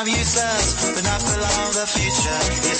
I'm useless, but not for long. The future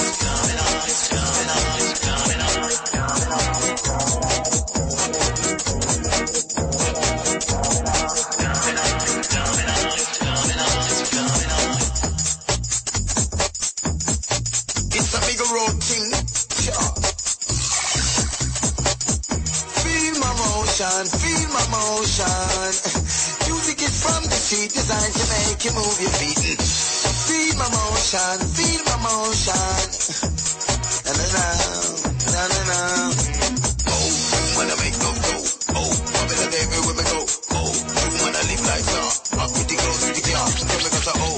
Motion, feel my motion. Na na na, na na na. Oh, wanna make no go. Oh, Pamela David where me go. Oh, wanna live like that. To the close to the car. Tell me cause I oh,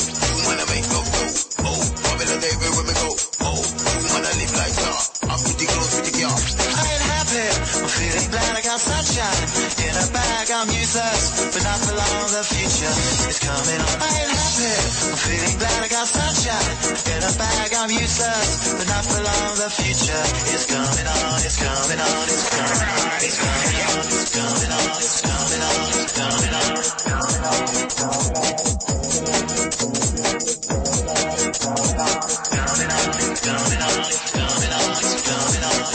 wanna make no go. Oh, where me go. Oh, wanna live like that. Up to the close to the car. I ain't happy. I'm feeling glad I got sunshine in a bag. I'm useless, but not for long. The future is coming on. I in a bag. I'm useless, but not for long. The future is coming on. It's coming on. It's coming on. It's coming on. It's coming on. It's coming on. It's coming on. It's coming on. It's coming on.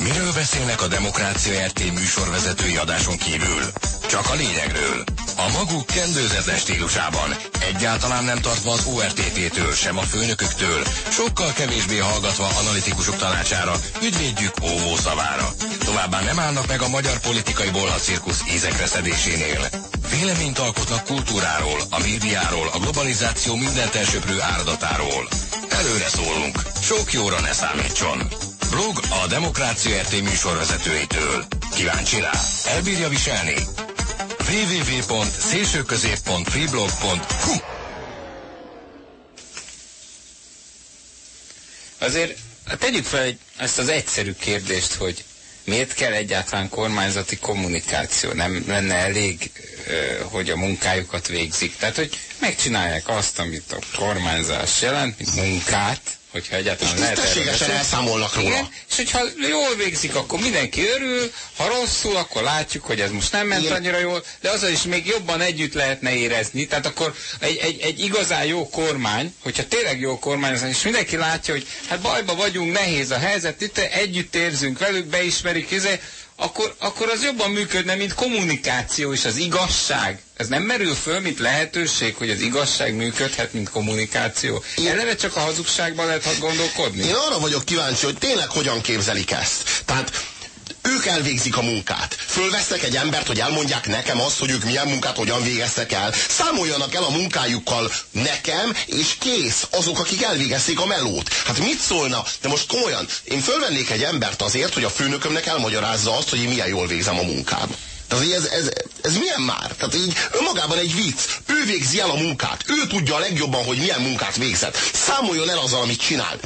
Miről beszélnek a Demokrácia RT műsorvezetői adáson kívül? Csak a lényegről. A maguk kendőzetlen stílusában, egyáltalán nem tartva az ORTT-től, sem a főnököktől, sokkal kevésbé hallgatva analitikusok tanácsára, ügyvédjük óvó szavára. Továbbá nem állnak meg a magyar politikai bolhacirkusz ízekre szedésénél. Véleményt alkotnak kultúráról, a médiáról, a globalizáció mindent elsöprő áradatáról. Előre szólunk, sok jóra ne számítson. Blog a Demokrácia RT műsorvezetőitől. Kíváncsi rá? Elbírja viselni? www.szélsőközép.freeblog.hu Azért tegyük fel egy, ezt az egyszerű kérdést, hogy miért kell egyáltalán kormányzati kommunikáció? Nem lenne elég, hogy a munkájukat végzik? Tehát, hogy megcsinálják azt, amit a kormányzás jelent, mint munkát, hogyha egyáltalán lehet erről Tisztességesen elszámolnak róla. Igen, és hogyha jól végzik, akkor mindenki örül, ha rosszul, akkor látjuk, hogy ez most nem ment Igen. annyira jól, de azzal is még jobban együtt lehetne érezni. Tehát akkor egy, egy, egy igazán jó kormány, hogyha tényleg jó kormány, és mindenki látja, hogy hát bajba vagyunk, nehéz a helyzet, itt együtt érzünk velük, beismerik, izé, akkor, akkor az jobban működne, mint kommunikáció és az igazság. Ez nem merül föl, mint lehetőség, hogy az igazság működhet, mint kommunikáció. Eleve csak a hazugságban lehet gondolkodni. Én arra vagyok kíváncsi, hogy tényleg hogyan képzelik ezt. Tehát ők elvégzik a munkát. Fölvesznek egy embert, hogy elmondják nekem azt, hogy ők milyen munkát hogyan végeztek el. Számoljanak el a munkájukkal nekem, és kész. Azok, akik elvégezték a melót. Hát mit szólna? De most komolyan, én fölvennék egy embert azért, hogy a főnökömnek elmagyarázza azt, hogy én milyen jól végzem a munkám. Tehát ez, ez, ez milyen már? Tehát így önmagában egy vicc. Ő végzi el a munkát. Ő tudja a legjobban, hogy milyen munkát végzett. Számoljon el azzal, amit csinál.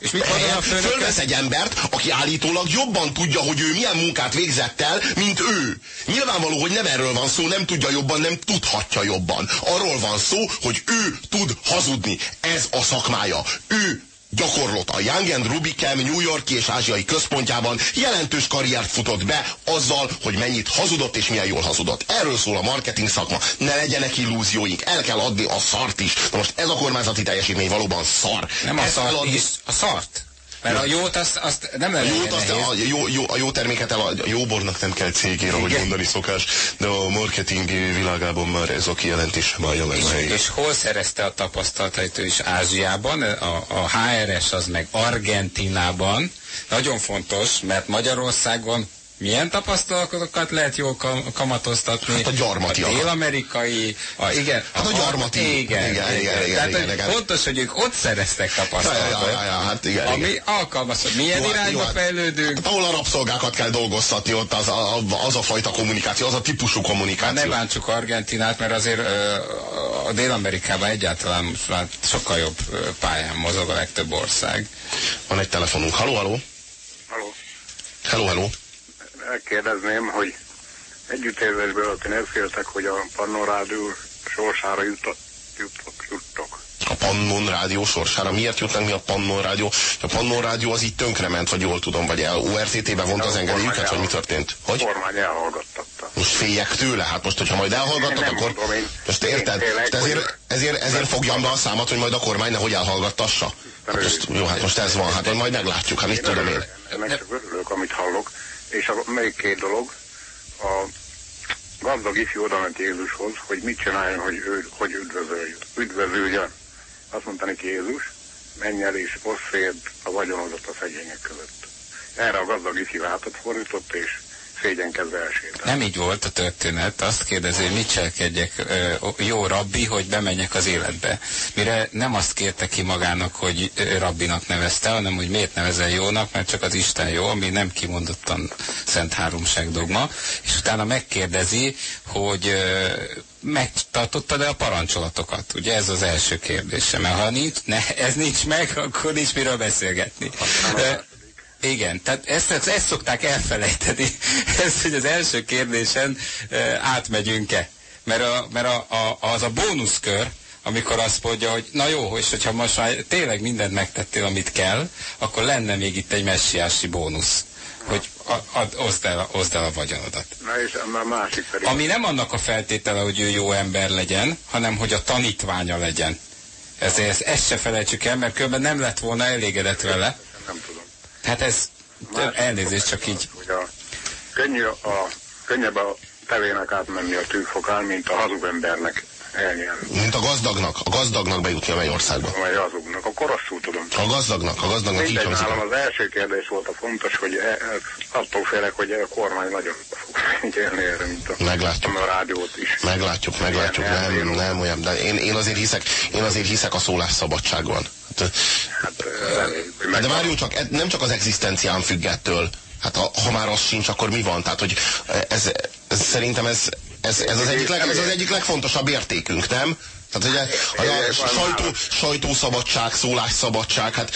És mit mondanak a Ehelyett főnökök? Fölvesz egy embert, aki állítólag jobban tudja, hogy ő milyen munkát végzett el, mint ő. Nyilvánvaló, hogy nem erről van szó, nem tudja jobban, nem tudhatja jobban. Arról van szó, hogy ő tud hazudni. Ez a szakmája. Ő gyakorlott a Young and Rubicam New Yorki és ázsiai központjában jelentős karriert futott be azzal, hogy mennyit hazudott és milyen jól hazudott. Erről szól a marketing szakma. Ne legyenek illúzióink, el kell adni a szart is. Na most ez a kormányzati teljesítmény valóban szar. Nem a Ezt szart, adni- is, a szart. Mert a jót azt, azt nem a jót azt, a, jó, jó, a jó terméket el, a jó bornak nem kell cégére, hogy mondani szokás, de a marketing világában már ez a kijelentés meg a És, és hol szerezte a tapasztalatait ő is? Ázsiában, a, a HRS az meg Argentinában. Nagyon fontos, mert Magyarországon milyen tapasztalatokat lehet jól kam- kamatoztatni. Hát a gyarmatiakat. A dél-amerikai, a, igen. Hát a gyarmati. Igen, Igen, igen, igen, Tehát, igen, hogy igen. Fontos, hogy ők ott szereztek Ja, ja, tapasztalatot. ja, ja, hát igen, igen. Ami alkalmas, milyen Jó, hát- irányba jó, hát- fejlődünk. Hát, ahol a rabszolgákat kell dolgoztatni, ott az a, az a fajta kommunikáció, az a típusú Hát kommunikáció. ne bántsuk Argentinát, mert azért ö, a Dél-Amerikában egyáltalán most már sokkal jobb pályán mozog a legtöbb ország. Van egy telefonunk. Haló, haló? Halló. Hello, hello. Megkérdezném, hogy együttérzésből ott nem féltek, hogy a Pannorádió sorsára jutott, juttok, juttok. A Pannon Rádió sorsára. Miért jutnánk mi a Pannon Rádió? A Pannon Rádió az így tönkrement, vagy jól tudom, vagy el ORTT-be vont az engedélyüket, vagy mi történt? A Hogy? kormány elhallgattatta. Most féljek tőle? Hát most, hogyha majd elhallgatnak, Én nem akkor... mondom, én- Most én érted? félek, Most ezért, hogy- ezért, ezért fogjam be a számot, hogy majd a kormány nehogy elhallgattassa. Hát most, jó, hát most ez van, hát majd meglátjuk, hát mit tudom én. Ennek csak örülök, amit hallok. És a, még két dolog. A gazdag ifjú oda ment Jézushoz, hogy mit csináljon, hogy, ő, hogy üdvözöljön. Üdvözüljön. Azt mondta neki Jézus, menj el és oszd a vagyonodat a szegények között. Erre a gazdag ifjú hátat fordított, és szégyenkezve elsétált. Nem így volt a történet, azt kérdezi, hogy mit cselekedjek jó rabbi, hogy bemenjek az életbe. Mire nem azt kérte ki magának, hogy rabbinak nevezte, hanem hogy miért nevezel jónak, mert csak az Isten jó, ami nem kimondottan Szent Háromság dogma, és utána megkérdezi, hogy megtartottad-e a parancsolatokat? Ugye ez az első kérdése, mert ha nincs, ne, ez nincs meg, akkor nincs miről beszélgetni. Ö, igen, tehát ezt, ezt, ezt szokták elfelejteni, ez, hogy az első kérdésen e, átmegyünk-e. Mert, a, mert a, a, az a bónuszkör, amikor azt mondja, hogy na jó, és hogyha most már tényleg mindent megtettél, amit kell, akkor lenne még itt egy messiási bónusz, hogy a, a, oszd, el, oszd el a vagyonodat. Na és a másik pedig... Ami nem annak a feltétele, hogy ő jó ember legyen, hanem hogy a tanítványa legyen. Ezért ezt, ezt se felejtsük el, mert különben nem lett volna elégedett vele. Nem tudom. Hát ez elnézést csak így. Hogy a, könnyű a, könnyebb a tevének átmenni a tűfokán, mint a hazug embernek elnyelni. Mint a gazdagnak, a gazdagnak bejutni a mennyországba. Vagy hazugnak. Akkor rosszul tudom. A gazdagnak, a gazdagnak így Mindegy, hangzik. nálam az első kérdés volt a fontos, hogy e, e, attól félek, hogy a kormány nagyon fog figyelni erre, mint a, Meglátjuk. a rádiót is. Meglátjuk, meglátjuk, nem, nem olyan, de én, én, azért hiszek, én azért hiszek a szólásszabadságban. Hát, Hát, de megvan. várjunk csak, e- nem csak az egzisztencián függ ettől. Hát ha, ha már az sincs, akkor mi van? Tehát, hogy ez, ez szerintem ez, ez, ez, az egyik leg, ez az egyik legfontosabb értékünk, nem? Tehát ugye a, a sajtó, sajtószabadság, szólásszabadság, hát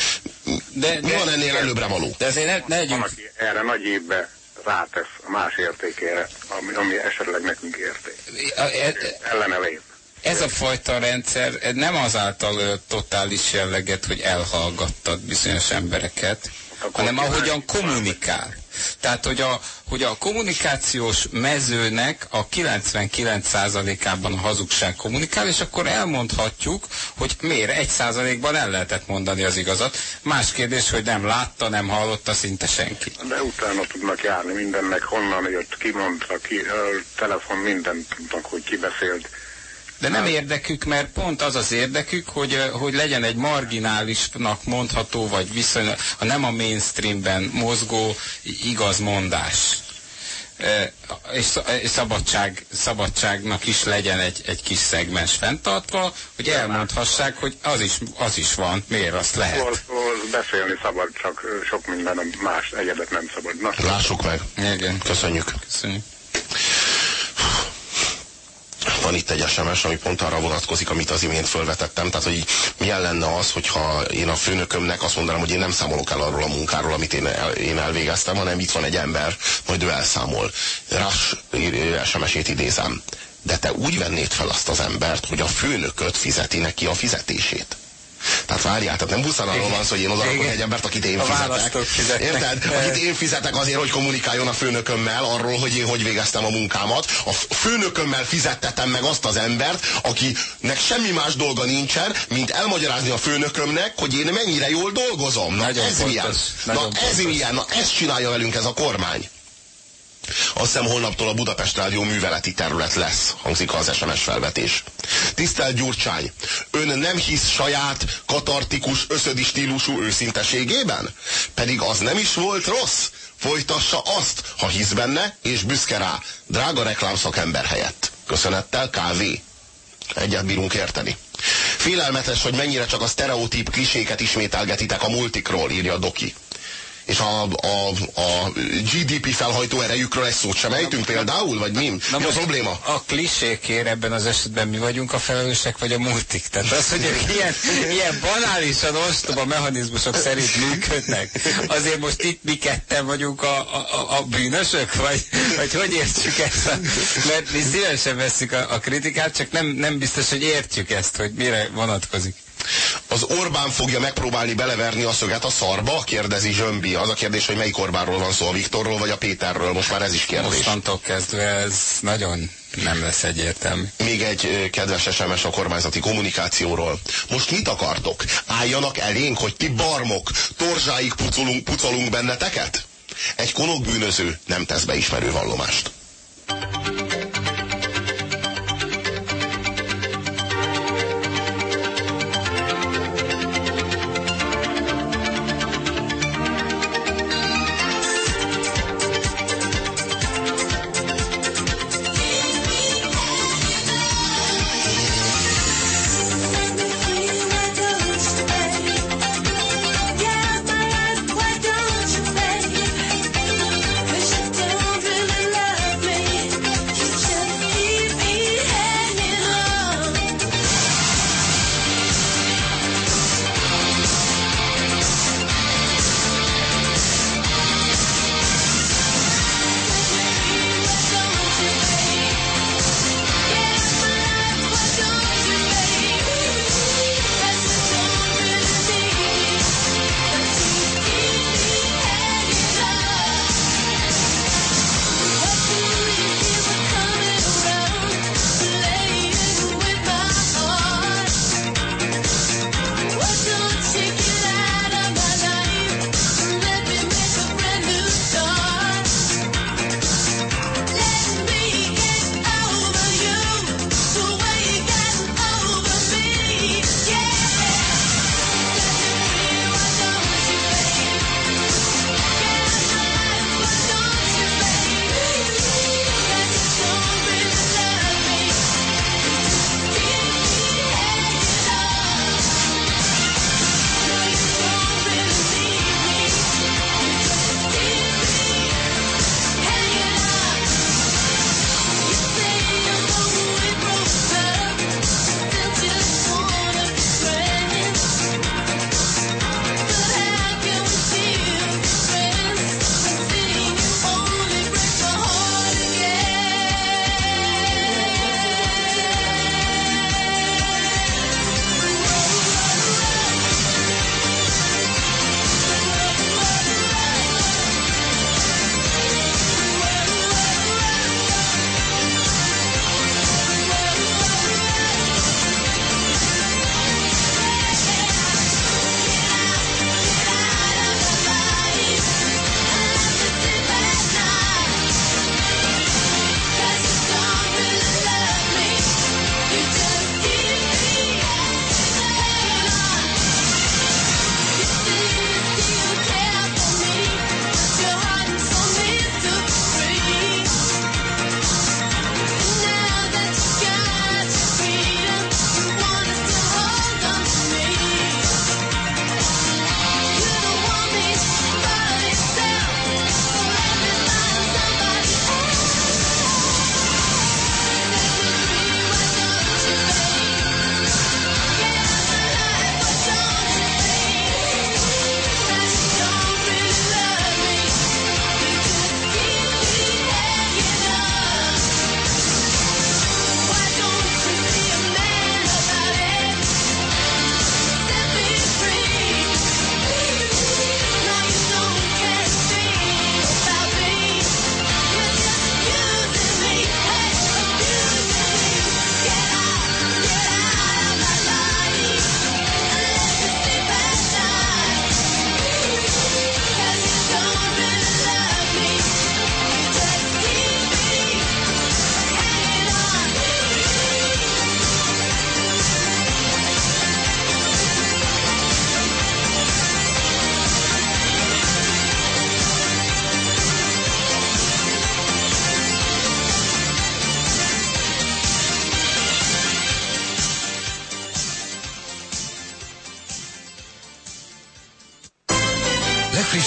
De, mi van ennél előbbre való? De azért ne, ne Van, legyünk, aki erre nagy évbe rátesz a más értékére, ami, ami esetleg nekünk érték. a- e- Ellene lép. Ez a fajta rendszer nem azáltal ö, totális jelleget, hogy elhallgattad bizonyos embereket, hanem ahogyan kommunikál. Tehát, hogy a, hogy a kommunikációs mezőnek a 99%-ában a hazugság kommunikál, és akkor elmondhatjuk, hogy miért egy százalékban el lehetett mondani az igazat. Más kérdés, hogy nem látta, nem hallotta szinte senki. De utána tudnak járni mindennek, honnan jött, ki mondta, ki, ö, telefon, mindent tudnak, hogy ki beszélt. De nem érdekük, mert pont az az érdekük, hogy, ö, hogy legyen egy marginálisnak mondható, vagy viszonylag, ha nem a mainstreamben mozgó igaz mondás. Ö, És, sz- és szabadság, szabadságnak is legyen egy, egy kis szegmens fenntartva, hogy elmondhassák, hogy az is, az is van, miért azt Hol, lehet. hol beszélni szabad, csak sok minden más egyedet nem szabad. Na, Lássuk meg. Igen, Köszönjük. köszönjük. Van itt egy SMS, ami pont arra vonatkozik, amit az imént fölvetettem. Tehát, hogy milyen lenne az, hogyha én a főnökömnek azt mondanám, hogy én nem számolok el arról a munkáról, amit én, el, én elvégeztem, hanem itt van egy ember, majd ő elszámol. Rás SMS-ét idézem. De te úgy vennéd fel azt az embert, hogy a főnököt fizeti neki a fizetését. Tehát várjál, tehát nem pusztán arról van szó, hogy én oda rakok Igen. egy embert, akit én fizetek. Érted? Akit én fizetek azért, hogy kommunikáljon a főnökömmel arról, hogy én hogy végeztem a munkámat. A főnökömmel fizettetem meg azt az embert, akinek semmi más dolga nincsen, mint elmagyarázni a főnökömnek, hogy én mennyire jól dolgozom. Na Nagyon ez fontos, milyen? nagyon Na ez fontos. milyen? Na ezt csinálja velünk ez a kormány. Azt hiszem holnaptól a Budapest Rádió műveleti terület lesz, hangzik az SMS felvetés. Tisztelt Gyurcsány, ön nem hisz saját katartikus, összödi stílusú őszinteségében? Pedig az nem is volt rossz. Folytassa azt, ha hisz benne, és büszke rá. Drága reklámszakember helyett. Köszönettel, kávé. Egyet bírunk érteni. Félelmetes, hogy mennyire csak a sztereotíp kliséket ismételgetitek a multikról, írja Doki és a, a, a GDP felhajtó erejükről egy szót sem ejtünk például, vagy mi? Na mi a probléma? A klisékért ebben az esetben mi vagyunk a felelősek, vagy a multik? Tehát az, hogy ilyen, ilyen banálisan ostoba mechanizmusok szerint működnek, azért most itt mi ketten vagyunk a, a, a bűnösök, vagy, vagy hogy értjük ezt? A, mert mi szívesen veszük a, a kritikát, csak nem, nem biztos, hogy értjük ezt, hogy mire vonatkozik. Az Orbán fogja megpróbálni beleverni a szöget a szarba? Kérdezi Zsömbi. Az a kérdés, hogy melyik Orbánról van szó, a Viktorról vagy a Péterről. Most már ez is kérdés. Mostantól kezdve ez nagyon nem lesz egyértelmű. Még egy kedves SMS a kormányzati kommunikációról. Most mit akartok? Álljanak elénk, hogy ti barmok, torzsáig pucolunk, pucolunk benneteket? Egy konok bűnöző nem tesz beismerő vallomást.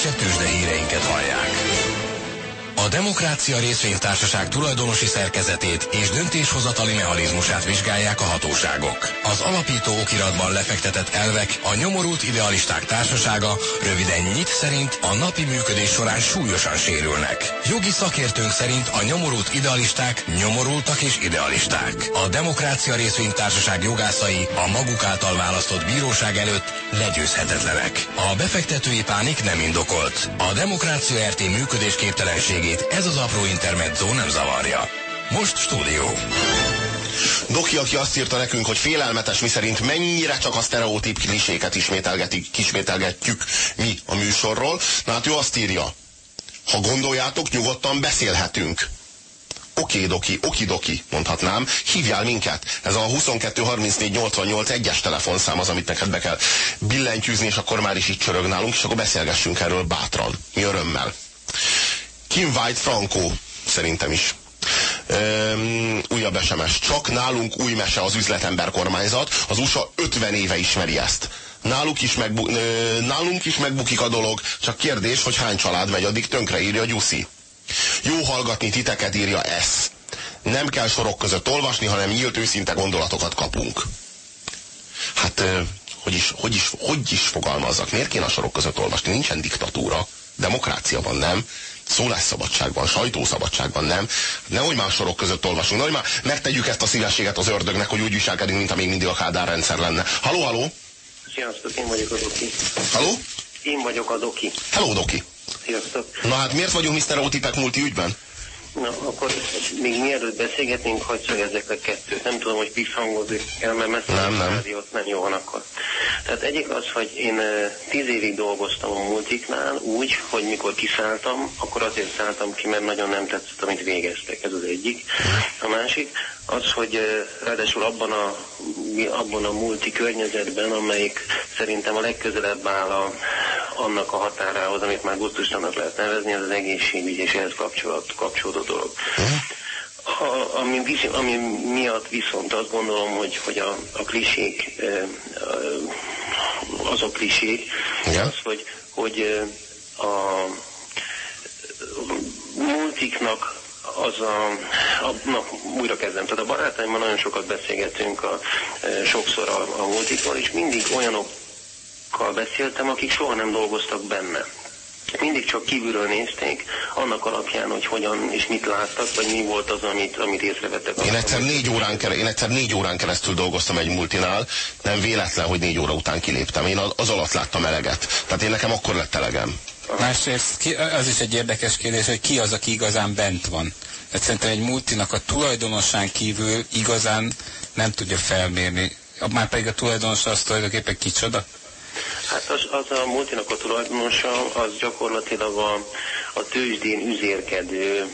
Legfrissebb tőzsdehíreinket hallják. A Demokrácia Részvénytársaság tulajdonosi szerkezetét és döntéshozatali mechanizmusát vizsgálják a hatóságok. Az alapító okiratban lefektetett elvek a nyomorult idealisták társasága, röviden nyit szerint a napi működés során súlyosan sérülnek. Jogi szakértőnk szerint a nyomorult idealisták nyomorultak és idealisták. A Demokrácia Részvénytársaság jogászai a maguk által választott bíróság előtt legyőzhetetlenek. A befektetői pánik nem indokolt. A Demokrácia RT működésképtelenségét ez az apró intermezzo nem zavarja. Most stúdió. Doki, aki azt írta nekünk, hogy félelmetes, mi szerint mennyire csak a sztereotíp kliséket ismételgetik, ismételgetjük mi a műsorról. Na hát ő azt írja, ha gondoljátok, nyugodtan beszélhetünk. Oké, doki, okidoki, mondhatnám. Hívjál minket. Ez a 22 34 88 egyes telefonszám az, amit neked be kell billentyűzni, és akkor már is itt csörög nálunk, és akkor beszélgessünk erről bátran. Mi örömmel. Kim White Franco, szerintem is. Um, újabb SMS. Csak nálunk új mese az üzletember kormányzat. Az USA 50 éve ismeri ezt. Náluk is, megbu nálunk is megbukik a dolog, csak kérdés, hogy hány család megy, addig tönkre írja Gyuszi. Jó hallgatni titeket, írja S. Nem kell sorok között olvasni, hanem nyílt őszinte gondolatokat kapunk. Hát, hogy is, hogy is, hogy is fogalmazzak? Miért kéne a sorok között olvasni? Nincsen diktatúra. Demokrácia van, nem? Szólásszabadságban, sajtószabadságban, nem? Nehogy már sorok között olvasunk, nehogy már megtegyük ezt a szívességet az ördögnek, hogy úgy viselkedünk, mint amíg mindig a Kádár rendszer lenne. Haló, haló? Sziasztok, én vagyok a Doki. Haló? Én vagyok a Doki. Hello, Doki. Sziasztok. Na hát miért vagyunk Mr. Stereotipek multi ügyben? Na, akkor még mielőtt beszélgetnénk, hogy szögezzek a kettőt. Nem tudom, hogy visszhangozik el, mert messze nem, nem. rádiót nem jó van akkor. Tehát egyik az, hogy én tíz évig dolgoztam a multiknál úgy, hogy mikor kiszálltam, akkor azért szálltam ki, mert nagyon nem tetszett, amit végeztek. Ez az egyik. A másik az, hogy ráadásul abban a, abban a multi környezetben, amelyik szerintem a legközelebb áll a, annak a határához, amit már gusztustanak lehet nevezni, az az egészségügy és ehhez kapcsolat, kapcsolódó dolog. A, ami, ami miatt viszont azt gondolom, hogy, hogy a, a klisék, az a klisék, az, hogy, hogy a multiknak az a, a na, újra kezdem, tehát a barátaimmal nagyon sokat beszélgetünk a, e, sokszor a, a multikról, és mindig olyanokkal beszéltem, akik soha nem dolgoztak benne mindig csak kívülről nézték, annak alapján, hogy hogyan és mit láttak, vagy mi volt az, amit, amit észrevettek. Én egyszer, négy órán, én egyszer négy órán keresztül dolgoztam egy multinál, nem véletlen, hogy négy óra után kiléptem. Én az alatt láttam eleget. Tehát én nekem akkor lett elegem. Másrészt az is egy érdekes kérdés, hogy ki az, aki igazán bent van. Tehát szerintem egy multinak a tulajdonosán kívül igazán nem tudja felmérni. Már pedig a tulajdonos az tulajdonképpen kicsoda? Hát az, az a multinak a tulajdonosa, az gyakorlatilag a, a tőzsdén üzérkedő,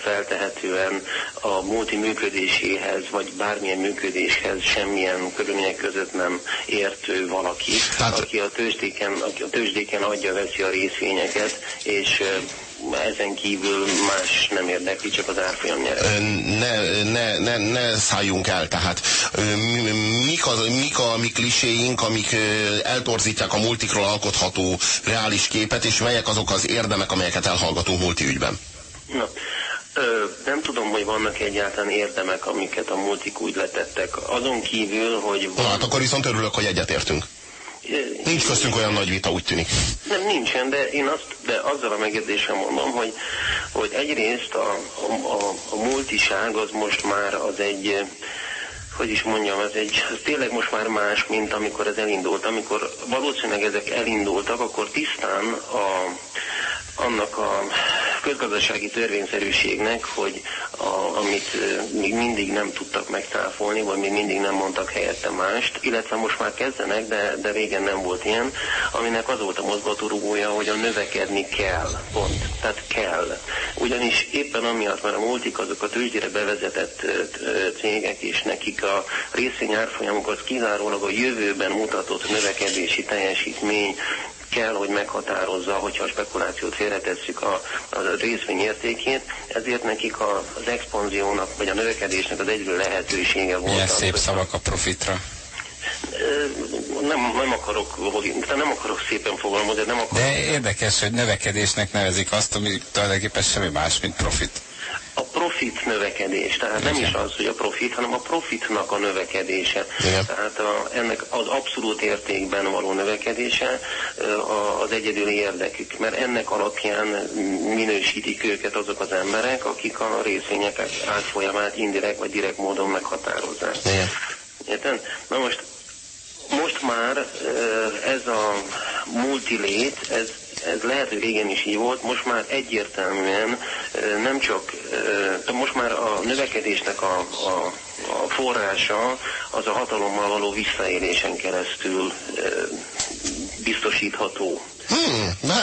feltehetően a multi működéséhez, vagy bármilyen működéshez semmilyen körülmények között nem értő valaki, Tehát... aki a tőzsdéken, aki a tőzsdéken adja, veszi a részvényeket, és ezen kívül más nem érdekli, csak az árfolyam nyer. Ne, ne, ne, ne szálljunk el, tehát mik, az, mik a mi kliséink, amik eltorzítják a multikról alkotható reális képet, és melyek azok az érdemek, amelyeket elhallgatunk multi ügyben? Na, Ö, nem tudom, hogy vannak egyáltalán érdemek, amiket a multik úgy letettek. Azon kívül, hogy... Van... Na, hát akkor viszont örülök, hogy egyetértünk. Nincs köztünk olyan nagy vita, úgy tűnik. Nem, nincsen, de én azt, de azzal a megjegyzéssel mondom, hogy, hogy egyrészt a, a, a, multiság az most már az egy, hogy is mondjam, ez egy, ez tényleg most már más, mint amikor ez elindult. Amikor valószínűleg ezek elindultak, akkor tisztán a, annak a közgazdasági törvényszerűségnek, hogy a, amit még mindig nem tudtak megtáfolni, vagy még mindig nem mondtak helyette mást, illetve most már kezdenek, de, de régen nem volt ilyen, aminek az volt a mozgatórugója, hogy a növekedni kell, pont. Tehát kell. Ugyanis éppen amiatt, mert a multik azok a tőzsdére bevezetett cégek, és nekik a részvényárfolyamok az kizárólag a jövőben mutatott növekedési teljesítmény kell, hogy meghatározza, hogyha a spekulációt félretesszük a, a részvény értékét, ezért nekik a, az expanziónak, vagy a növekedésnek az egyről lehetősége volt. Milyen szép szavak a profitra. nem, nem akarok, nem akarok szépen fogalmazni, nem akarok. De érdekes, hogy növekedésnek nevezik azt, ami tulajdonképpen semmi más, mint profit. A profit növekedés, tehát nem is az, hogy a profit, hanem a profitnak a növekedése. Igen. Tehát a, ennek az abszolút értékben való növekedése az egyedüli érdekük, mert ennek alapján minősítik őket azok az emberek, akik a részvények átfolyamát indirekt vagy direkt módon meghatározzák. Igen. Érted? Na most, most már ez a multilét, ez, ez lehet, hogy régen is így volt, most már egyértelműen nem csak, most már a növekedésnek a, a, a forrása az a hatalommal való visszaélésen keresztül biztosítható. Hmm, de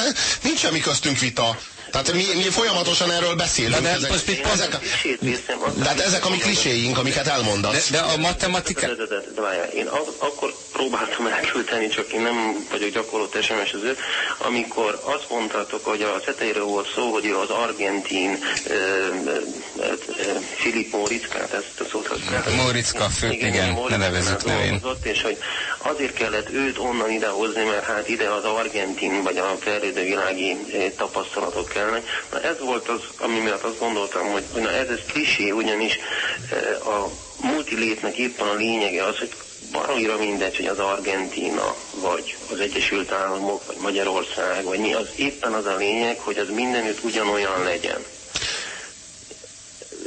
nincs semmi köztünk vita. Tehát mi, mi folyamatosan erről beszélünk. De ezek, most mit pont- ezek, a- klisét viszem, azt- de hát ezek a mi kliséink, amiket De, elmondasz. de a matematika... De, de, de, de várjál, én ak- akkor próbáltam elküldeni, csak én nem vagyok gyakorlott SMS-ező, amikor azt mondtátok, hogy a tetejéről volt szó, hogy ő az argentin Filip Móriczkát, ezt a szót használtam. Móriczka fő- igen, ne nevezzük nevén. dolgozott, és hogy azért kellett őt onnan idehozni, mert hát ide az argentin vagy a fejlődő világi tapasztalatok kellene. Na ez volt az, ami miatt azt gondoltam, hogy na ez, ez klisé, ugyanis eh, a multilétnek éppen a lényege az, hogy baromira mindegy, hogy az Argentína, vagy az Egyesült Államok, vagy Magyarország, vagy mi, az éppen az a lényeg, hogy az mindenütt ugyanolyan legyen.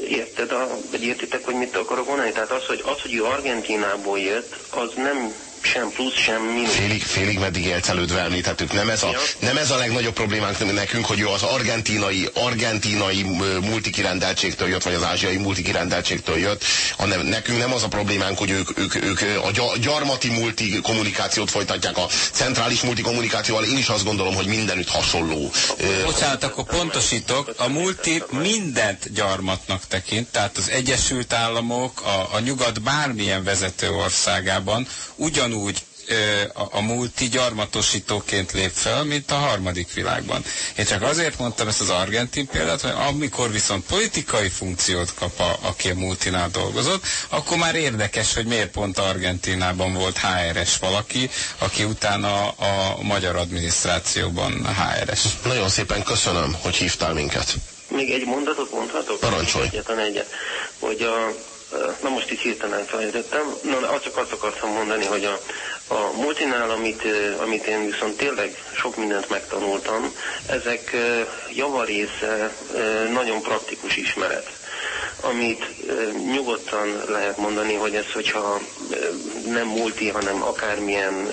Érted, a, vagy értitek, hogy mit akarok mondani? Tehát az, hogy, az, hogy ő Argentinából jött, az nem sem plusz, sem mínusz. Félig, félig meddig élcelődve említettük. Nem ez, a, Ja. nem ez a legnagyobb problémánk nekünk, hogy ő az argentinai, argentinai multikirendeltségtől jött, vagy az ázsiai multikirendeltségtől jött, hanem nekünk nem az a problémánk, hogy ők, ők, ők a gya- gyarmati multi kommunikációt folytatják a centrális multi kommunikációval. Én is azt gondolom, hogy mindenütt hasonló. Bocsánat, akkor pontosítok, a multi mindent gyarmatnak tekint, tehát az Egyesült Államok, a, a nyugat bármilyen vezető országában ugyanúgy a, a multi gyarmatosítóként lép fel, mint a harmadik világban. Én csak azért mondtam ezt az argentin példát, hogy amikor viszont politikai funkciót kap, a, aki a multinál dolgozott, akkor már érdekes, hogy miért pont Argentinában volt HRS valaki, aki utána a magyar adminisztrációban HRS. Nagyon szépen köszönöm, hogy hívtál minket. Még egy mondatot mondhatok? Parancsolj. Egyetlen egyet. Hogy a, na most itt hirtelen elfelejtettem, na azt csak azt akartam mondani, hogy a, a multinál, amit, amit én viszont tényleg sok mindent megtanultam, ezek javarésze nagyon praktikus ismeret amit nyugodtan lehet mondani, hogy ez, hogyha nem multi, hanem akármilyen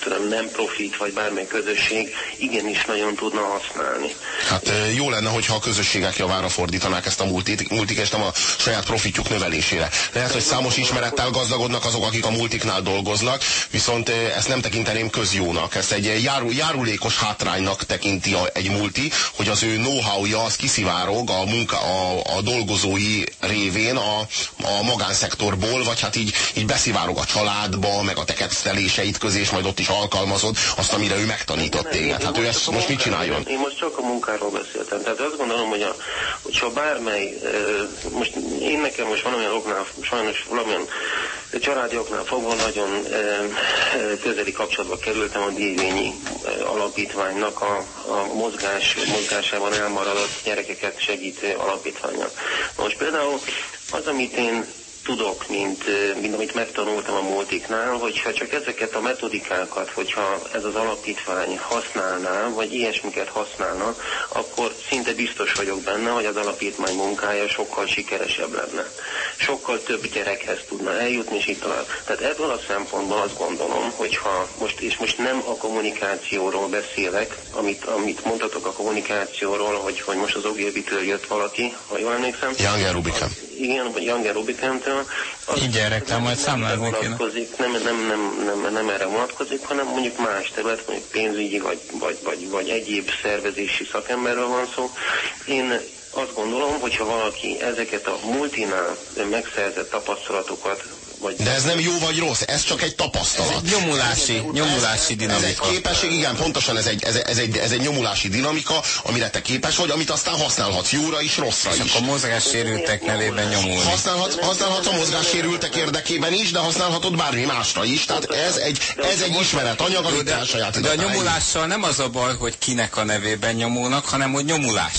tudom, nem profit, vagy bármely közösség, igenis nagyon tudna használni. Hát jó lenne, hogyha a közösségek javára fordítanák ezt a multit, multik, és nem a saját profitjuk növelésére. Lehet, hogy számos ismerettel gazdagodnak azok, akik a multiknál dolgoznak, viszont ezt nem tekinteném közjónak. Ezt egy járu, járulékos hátránynak tekinti egy multi, hogy az ő know-how-ja az kiszivárog a, munka, a, a dolgozói révén a, a magánszektorból, vagy hát így, így beszivárog a családba, meg a tekeszteléseit közé, és majd ott is alkalmazod azt, amire ő megtanított téged. Hát ő ezt most mit csináljon? Én most csak a munkáról beszéltem. Tehát azt gondolom, hogy a, hogyha bármely, most én nekem most valamilyen oknál, sajnos valamilyen családi oknál fogva nagyon közeli kapcsolatba kerültem a Díjvényi ö, alapítványnak a, a mozgás, mozgásában elmaradott gyerekeket segítő alapítványnak. Most például az, amit én tudok, mint, mint amit megtanultam a multiknál, hogyha csak ezeket a metodikákat, hogyha ez az alapítvány használná, vagy ilyesmiket használna, akkor szinte biztos vagyok benne, hogy az alapítvány munkája sokkal sikeresebb lenne. Sokkal több gyerekhez tudna eljutni, és így tovább. Tehát ebből a szempontból azt gondolom, hogyha most, és most nem a kommunikációról beszélek, amit, amit mondhatok a kommunikációról, hogy, hogy most az OGB-től jött valaki, ha jól emlékszem, Janger Rubikán. igen, vagy Janger Rubikentől. Az Ingyen reklám, majd kéne. vonatkozik, nem, nem, nem, nem, nem erre vonatkozik, hanem mondjuk más terület, mondjuk pénzügyi vagy, vagy, vagy, vagy egyéb szervezési szakemberről van szó. Én azt gondolom, hogyha valaki ezeket a multinál megszerzett tapasztalatokat vagy De ez nem jó vagy rossz, ez csak egy tapasztalat. Nyomulási, nyomulási Ez egy dinamika. képesség, igen, pontosan ez egy, ez, ez, egy, ez egy nyomulási dinamika, amire te képes vagy, amit aztán használhatsz jóra is, rosszra És is. akkor mozgássérültek nevében nyomulni. Használhatsz, használhatsz a mozgássérültek érdekében is, de használhatod bármi másra is. Tehát ez egy, ez egy ismeretanyag, amit te De, de a elsajátítottál. nyomulással nem az a baj, hogy kinek a nevében nyomulnak, hanem hogy nyomulás.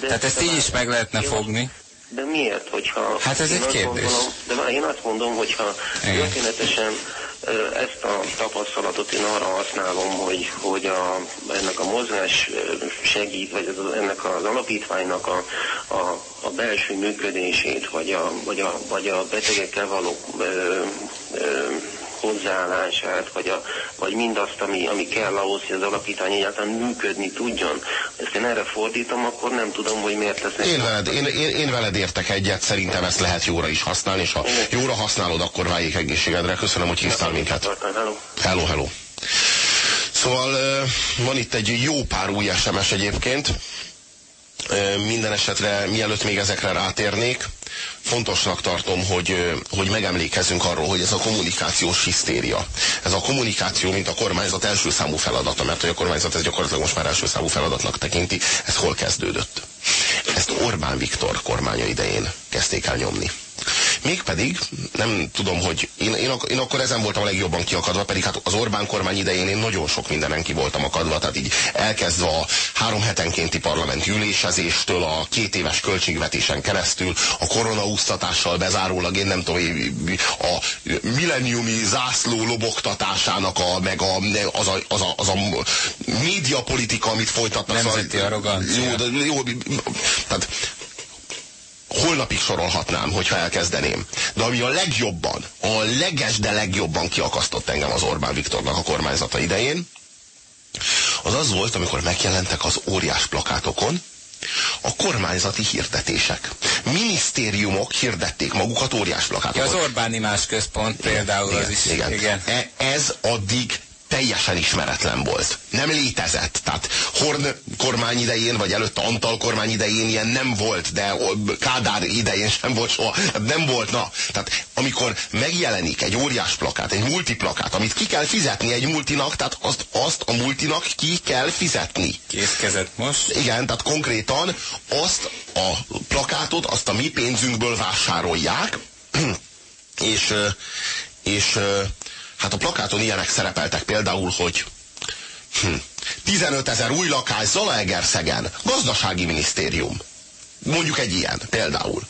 De- Tehát ezt így is meg lehetne fogni. De miért, hogyha... Hát ez egy kérdés. Gondolom, de várj, én azt mondom, hogyha Igen. történetesen ezt a tapasztalatot én arra használom, hogy, hogy a, ennek a mozgás segít, vagy az, ennek az alapítványnak a, a, a belső működését, vagy a, vagy a, vagy a betegekkel való ö, ö, hozzáállását, vagy, a, vagy mindazt, ami, ami kell ahhoz, hogy az alapítvány egyáltalán működni tudjon. Ezt én erre fordítom, akkor nem tudom, hogy miért lesz Én veled, én, én, én veled értek egyet, szerintem ezt lehet jóra is használni, és ha jóra használod, akkor váljék egészségedre. Köszönöm, hogy hívtál minket. Hello. Hello, hello. Szóval van itt egy jó pár új SMS egyébként. Minden esetre, mielőtt még ezekre rátérnék, fontosnak tartom, hogy, hogy megemlékezzünk arról, hogy ez a kommunikációs hisztéria. Ez a kommunikáció, mint a kormányzat első számú feladata, mert hogy a kormányzat ez gyakorlatilag most már első számú feladatnak tekinti, ez hol kezdődött? Ezt Orbán Viktor kormánya idején kezdték el nyomni. Mégpedig, nem tudom, hogy én, én, ak- én akkor ezen voltam a legjobban kiakadva, pedig hát az Orbán kormány idején én nagyon sok mindenen ki voltam akadva, tehát így elkezdve a három hetenkénti parlament ülésezéstől, a két éves költségvetésen keresztül, a koronaúsztatással bezárólag, én nem tudom, a milleniumi zászló lobogtatásának a, meg a, az, a, az, a, az a médiapolitika, amit folytatnak. Nemzeti arrogancia. Jó, de, jó, tehát holnapig sorolhatnám, hogyha elkezdeném. De ami a legjobban, a leges, de legjobban kiakasztott engem az Orbán Viktornak a kormányzata idején, az az volt, amikor megjelentek az óriás plakátokon a kormányzati hirdetések. Minisztériumok hirdették magukat óriás Ja, plakátokon. az Orbán Imás Központ például az is. igen. igen. E, ez addig teljesen ismeretlen volt. Nem létezett. Tehát Horn kormány idején, vagy előtte Antal kormány idején ilyen nem volt, de Kádár idején sem volt soha. Hát Nem volt, na. Tehát amikor megjelenik egy óriás plakát, egy multiplakát, amit ki kell fizetni egy multinak, tehát azt, azt a multinak ki kell fizetni. Készkezett most. Igen, tehát konkrétan azt a plakátot, azt a mi pénzünkből vásárolják, és, és hát a plakáton ilyenek szerepeltek például, hogy hm, 15 ezer új lakás Zalaegerszegen, gazdasági minisztérium. Mondjuk egy ilyen például.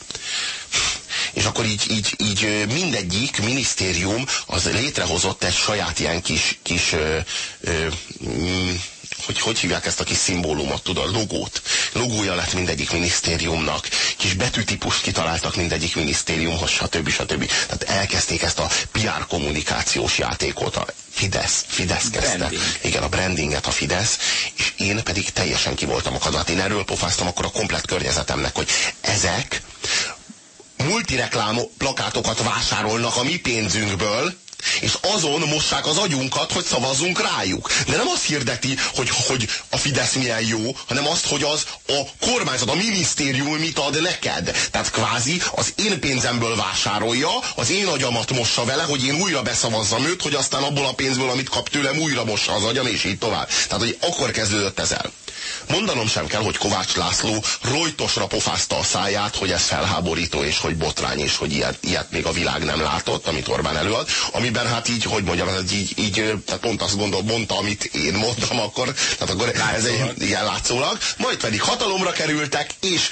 És akkor így, így, így mindegyik minisztérium az létrehozott egy saját ilyen kis, kis ö, ö, mm, hogy hogy hívják ezt a kis szimbólumot, tudod, logót. Logója lett mindegyik minisztériumnak, kis betűtípust kitaláltak mindegyik minisztériumhoz, stb. stb. Tehát elkezdték ezt a PR kommunikációs játékot, a Fidesz, Fidesz kezdte. Branding. Igen, a brandinget a Fidesz, és én pedig teljesen ki voltam akadva. Hát Én erről pofáztam akkor a komplet környezetemnek, hogy ezek multireklám plakátokat vásárolnak a mi pénzünkből, és azon mossák az agyunkat, hogy szavazzunk rájuk. De nem azt hirdeti, hogy, hogy a Fidesz milyen jó, hanem azt, hogy az a kormányzat, a minisztérium mit ad neked. Tehát kvázi az én pénzemből vásárolja, az én agyamat mossa vele, hogy én újra beszavazzam őt, hogy aztán abból a pénzből, amit kap tőlem, újra mossa az agyam, és így tovább. Tehát, hogy akkor kezdődött ez el. Mondanom sem kell, hogy Kovács László rojtosra pofázta a száját, hogy ez felháborító, és hogy botrány, és hogy ilyet, ilyet még a világ nem látott, amit Orbán előad, amiben hát így, hogy mondjam, ez így, így tehát pont azt gondol, mondta, amit én mondtam akkor, tehát akkor ez egy ilyen látszólag, majd pedig hatalomra kerültek, és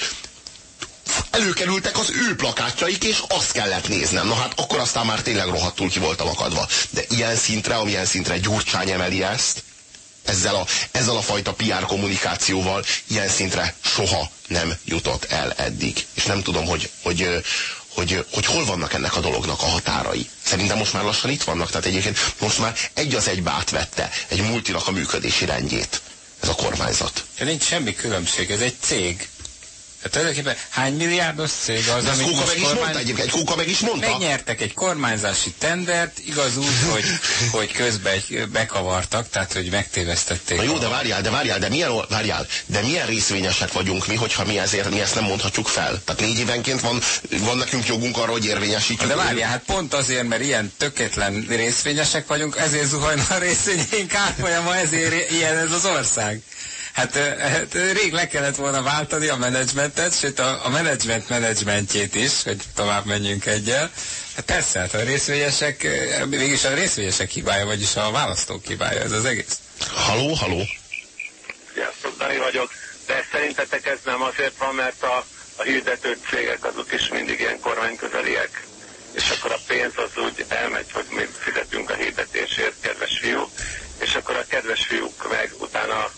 előkerültek az ő plakátjaik, és azt kellett néznem. Na hát akkor aztán már tényleg rohadtul ki voltam akadva. De ilyen szintre, amilyen szintre Gyurcsány emeli ezt, ezzel a, ezzel a fajta PR kommunikációval ilyen szintre soha nem jutott el eddig. És nem tudom, hogy, hogy, hogy, hogy, hol vannak ennek a dolognak a határai. Szerintem most már lassan itt vannak, tehát egyébként most már egy az egybe átvette egy multinak a működési rendjét ez a kormányzat. De nincs semmi különbség, ez egy cég. Hát tulajdonképpen hány milliárdos cég az, amit Kóka meg is kormány... mondta egyébként, egy Kóka meg is mondta. Megnyertek egy kormányzási tendert, igaz úgy, hogy, hogy közben egy, bekavartak, tehát hogy megtévesztették. Na jó, a- de várjál, de várjál, de milyen, várjál, de milyen részvényesek vagyunk mi, hogyha mi ezért mi ezt nem mondhatjuk fel? Tehát négy évenként van, van nekünk jogunk arra, hogy érvényesítjük. De várjál, hát pont azért, mert ilyen tökéletlen részvényesek vagyunk, ezért zuhajna a részvényeink árfolyama, ezért ilyen ez az ország. Hát, eh, hát rég le kellett volna váltani a menedzsmentet, sőt a, a menedzsment menedzsmentjét is, hogy tovább menjünk egyel. Hát persze, hát a részvényesek, eh, mégis a részvényesek hibája, vagyis a választók hibája ez az egész. Haló, haló. Sziasztok, Dani vagyok. De szerintetek ez nem azért van, mert a, a hirdető cégek azok is mindig ilyen kormányközeliek. És akkor a pénz az úgy elmegy, hogy mi fizetünk a hirdetésért, kedves fiúk, és akkor a kedves fiúk meg utána,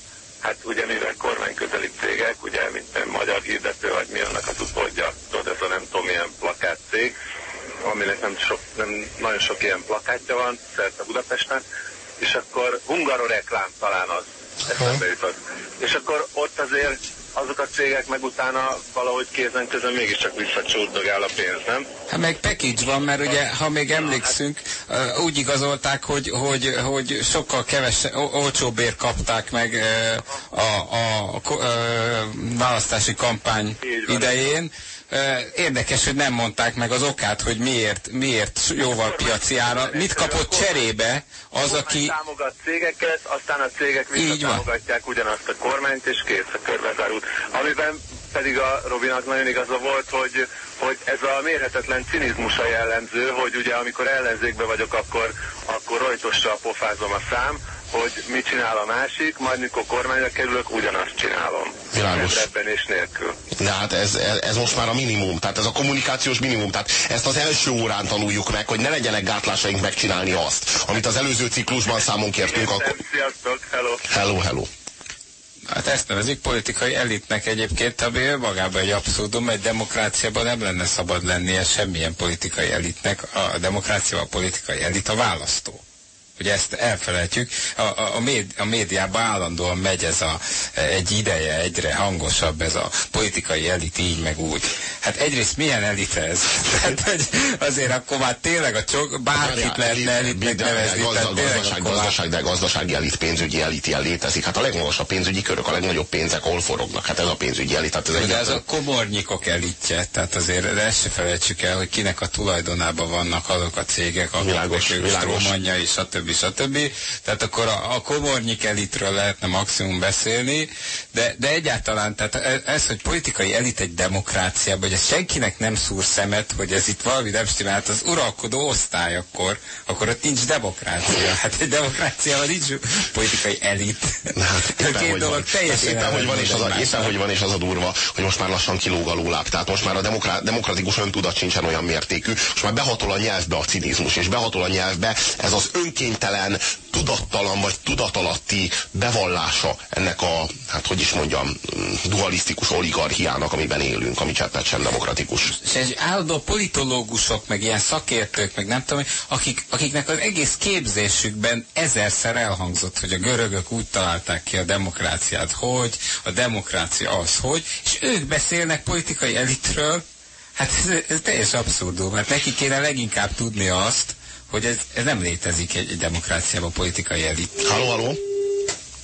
hát ugye mivel kormányközeli cégek, ugye mint magyar hirdető, vagy mi annak az utódja, tudod, ez a nem tudom milyen plakát cég, aminek nem, sok, nem nagyon sok ilyen plakátja van, szerte Budapesten, és akkor hungaroreklám talán az eszembe jutott. És akkor ott azért azok a cégek meg utána valahogy kézen közön mégiscsak visszacsúrdogál a pénz, nem? Hát meg package van, mert ugye, ha még emlékszünk, úgy igazolták, hogy, hogy, hogy sokkal kevesebb, olcsóbbért kapták meg a, a, a ö, választási kampány idején. Érdekes, hogy nem mondták meg az okát, hogy miért, miért jóval piaci ára. Mit kapott cserébe az, aki... támogat cégeket, aztán a cégek visszatámogatják ugyanazt a kormányt, és kész a körbezárult. Amiben pedig a Robinak nagyon igaza volt, hogy, hogy ez a mérhetetlen cinizmusa jellemző, hogy ugye amikor ellenzékbe vagyok, akkor, akkor rajtossal pofázom a szám, hogy mit csinál a másik, majd mikor kormányra kerülök, ugyanazt csinálom. Világos. Rebbenés nélkül. De hát ez, ez, ez most már a minimum, tehát ez a kommunikációs minimum. Tehát ezt az első órán tanuljuk meg, hogy ne legyenek gátlásaink megcsinálni azt, amit az előző ciklusban számon kértünk. Akkor... Sziasztok, hello! Hello, hello. Hát ezt nevezik politikai elitnek egyébként, ami önmagában egy abszurdum, egy demokráciában nem lenne szabad lennie semmilyen politikai elitnek. A demokráciában a politikai elit a választó. Ugye ezt elfelejtjük. A, a, a, méd, a médiában állandóan megy ez a, egy ideje, egyre hangosabb ez a politikai elit így meg úgy. Hát egyrészt milyen elit ez? Tehát, hogy azért akkor már tényleg a csok, bárkit lehetne elitnek nevezni. tényleg gazdaság, gazdaság, de gazdasági elit, pénzügyi elit ilyen létezik. Hát a legmagasabb pénzügyi körök, a legnagyobb pénzek, ahol forognak. Hát ez a pénzügyi elit. Hát ez De ez a komornyikok elitje, tehát azért ezt se felejtsük el, hogy kinek a tulajdonában vannak azok a cégek, akiknek Világos, ők világos. strómanjai, stb. Stb. Tehát akkor a, a komornyik elitről lehetne maximum beszélni, de, de egyáltalán, tehát e- ez, hogy politikai elit egy demokráciában, hogy ez senkinek nem szúr szemet, hogy ez itt valami nem stimmel, hát az uralkodó osztály akkor, akkor ott nincs demokrácia. Hát egy demokráciában nincs politikai elit. Na, hát éppen, hogy dolog van. teljesen éppen, hogy van, és az a, éppen, hogy van, és az a durva, hogy most már lassan kilóg a lóláb. Tehát most már a demokra, demokratikus öntudat sincsen olyan mértékű, most már behatol a nyelvbe a cinizmus, és behatol a nyelvbe ez az önkéntelen, tudattalan vagy tudatalatti bevallása ennek a, hát hogy is mondjam, dualisztikus oligarchiának, amiben élünk, ami cseppet sem demokratikus. és egy állandó politológusok, meg ilyen szakértők, meg nem tudom, akik, akiknek az egész képzésükben ezerszer elhangzott, hogy a görögök úgy találták ki a demokráciát, hogy a demokrácia az, hogy, és ők beszélnek politikai elitről, hát ez, ez teljes abszurdum, mert neki kéne leginkább tudni azt, hogy ez, ez nem létezik egy, egy demokráciában politikai elit. Halló, halló?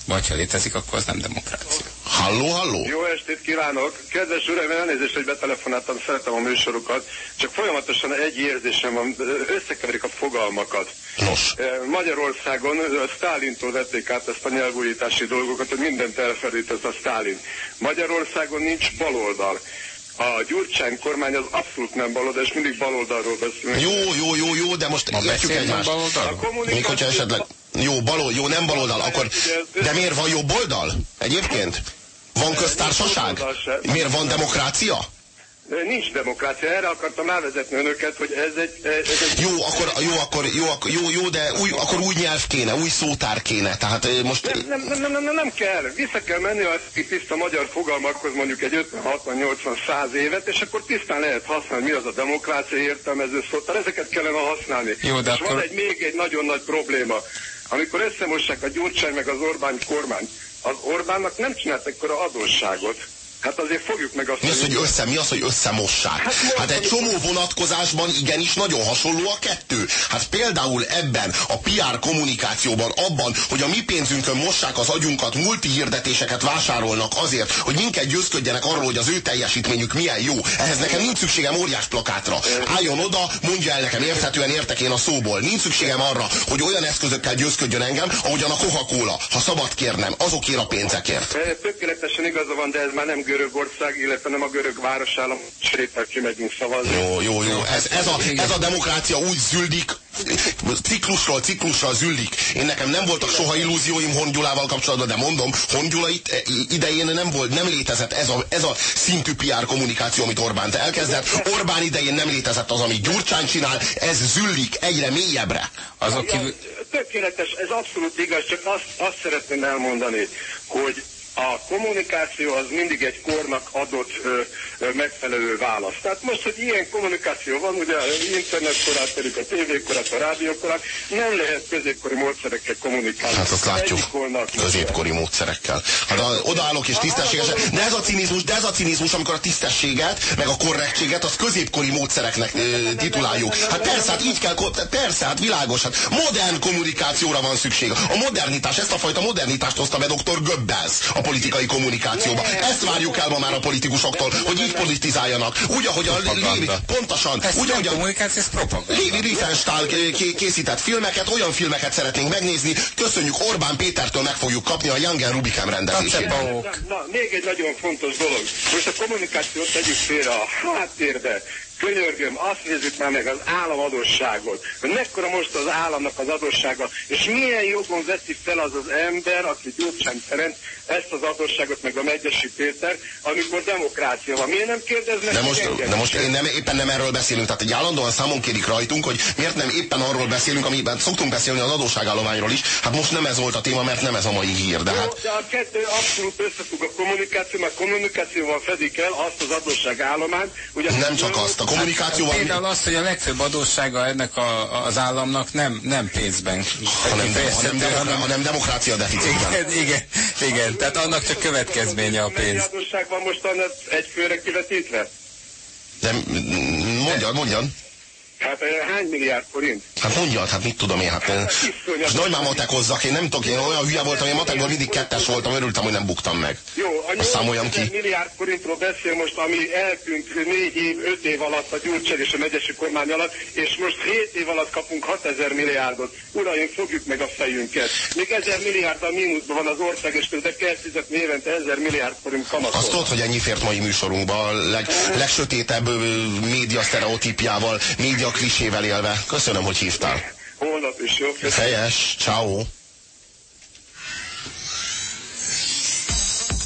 Vagy ha létezik, akkor az nem demokrácia. Halló, halló? Jó estét kívánok! Kedves uram, elnézést, hogy betelefonáltam, szeretem a műsorokat, csak folyamatosan egy érzésem van, összekeverik a fogalmakat. Nos, Eh, Magyarországon Sztálintól vették át ezt a nyelvújítási dolgokat, hogy mindent elfelejt ez a Sztálin. Magyarországon nincs baloldal. A Gyurcsány kormány az abszolút nem baloldal, és mindig baloldalról beszélünk. jó, jó, jó, jó, de most értjük egymást. A baloldalról? Még hogyha kommunikáció- esetleg... Jó, balol, jó, nem baloldal, akkor... De miért van jobb oldal? Egyébként? Van köztársaság? Miért van demokrácia? Nincs demokrácia, erre akartam elvezetni önöket, hogy ez egy... Ez egy Jó, akkor, jó, akkor, jó, akkor, jó, jó, de új, akkor új nyelv kéne, új szótár kéne. Tehát ö, most... Nem, nem, nem, nem, nem, nem kell. Vissza kell menni a tiszta magyar fogalmakhoz mondjuk egy 50, 60, 80, 100 évet, és akkor tisztán lehet használni, mi az a demokrácia értelmező szó. Tehát ezeket kellene használni. Jó, de és akkor- van egy még egy nagyon nagy probléma. Amikor összemossák a Gyurcsány meg az Orbán kormány, az Orbánnak nem csinált ekkora adósságot, Hát azért fogjuk meg azt, Mi az, hogy össze, mi az, hogy összemossák? Hát Hát egy csomó vonatkozásban igenis nagyon hasonló a kettő. Hát például ebben a PR kommunikációban, abban, hogy a mi pénzünkön mossák az agyunkat, multihirdetéseket vásárolnak azért, hogy minket győzködjenek arról, hogy az ő teljesítményük milyen jó. Ehhez nekem nincs szükségem óriás plakátra. Álljon oda, mondja el nekem, érthetően értek én a szóból. Nincs szükségem arra, hogy olyan eszközökkel győzködjön engem, ahogyan a Coca-Cola, ha szabad kérnem, azokért a pénzekért. Eh, Tökéletesen igaza van, de ez már nem Görögország, illetve nem a görög városállam, sétál kimegyünk szavazni. Jó, jó, jó. Ez, ez, a, ez a demokrácia úgy züldik, ciklusról ciklusra züllik. Én nekem nem voltak soha illúzióim Hongyulával kapcsolatban, de mondom, Hongyula itt, eh, idején nem volt, nem létezett ez a, ez a szintű PR kommunikáció, amit Orbán elkezdett. Orbán idején nem létezett az, amit Gyurcsány csinál, ez züllik egyre mélyebbre. Azok kívül... tökéletes, ez abszolút igaz, csak azt, azt szeretném elmondani, hogy a kommunikáció az mindig egy kornak adott ö, ö, megfelelő válasz. Tehát most, hogy ilyen kommunikáció van, ugye az internet korát, pedig a tévékorát, a rádiókorát, nem lehet középkori módszerekkel kommunikálni. Hát azt látjuk, középkori módszerekkel. Hát a, odaállok és tisztességesen, de ez a cinizmus, de ez a cinizmus, amikor a tisztességet, meg a korrektséget, az középkori módszereknek ö, tituláljuk. Hát persze, hát így kell, persze, hát világos, hát modern kommunikációra van szükség. A modernitás, ezt a fajta modernitást hozta be dr. Goebbels a politikai kommunikációba. Ezt várjuk el ma már a politikusoktól, hogy így politizáljanak. Úgy, ahogy a. Lévi, pontosan, úgy, ahogy a kommunikáció, ez propaganda. Lévi Riefenstahl ké- ké- készített filmeket, olyan filmeket szeretnénk megnézni, köszönjük Orbán Pétertől meg fogjuk kapni a Younger Rubicam rendezését. Na, na, még egy nagyon fontos dolog. Most a kommunikációt tegyük félre a háttérbe. Könyörgöm, azt nézzük már meg az államadosságot. Hogy mekkora most az államnak az adossága, és milyen jogon veszi fel az az ember, aki Gyurcsány Ferenc, ezt az adosságot, meg a Megyesi Péter, amikor demokrácia van. Miért nem kérdeznek De most, engem? de most én nem, éppen nem erről beszélünk, tehát egy állandóan számon kérik rajtunk, hogy miért nem éppen arról beszélünk, amiben szoktunk beszélni az adósságállományról is. Hát most nem ez volt a téma, mert nem ez a mai hír, de Jó, hát de a kettő abszolút összefügg a kommunikáció, mert kommunikációval fedik el azt az adósságállományt. Ugye nem csak azt. A kommunikációval Például azt, hogy a legfőbb adóssága ennek a, az államnak nem, nem pénzben. hanem, hanem, kifejezhető, hanem, hanem demokrácia deficitben. igen, igen, igen, tehát annak csak következménye a Mennyi pénz. adósság van mostan egy főre kivetítve? De mondjad, mondjad. Hát eh, hány milliárd forint? Hát mondjad, hát mit tudom én, hát én, most nagy matekozzak, én nem tudok, én olyan hülye voltam, én matekból mindig kettes voltam, örültem, hogy nem buktam meg. Jó, a Azt számoljam 8000 ki. milliárd forintról beszél most, ami eltűnt négy év, öt év alatt a Gyurcsány és a megyesi kormány alatt, és most hét év alatt kapunk 6000 milliárdot. Uraim, fogjuk meg a fejünket. Még 1000 milliárd a mínuszban van az ország, és közben kell fizetni évente 1000 milliárd forint kamatot. Azt tudod, hogy ennyi fért mai műsorunkba, a leg, legsötétebb média sztereotípjával, média klisével élve. Köszönöm, hogy hívtál. Holnap is jó. Helyes, ciao.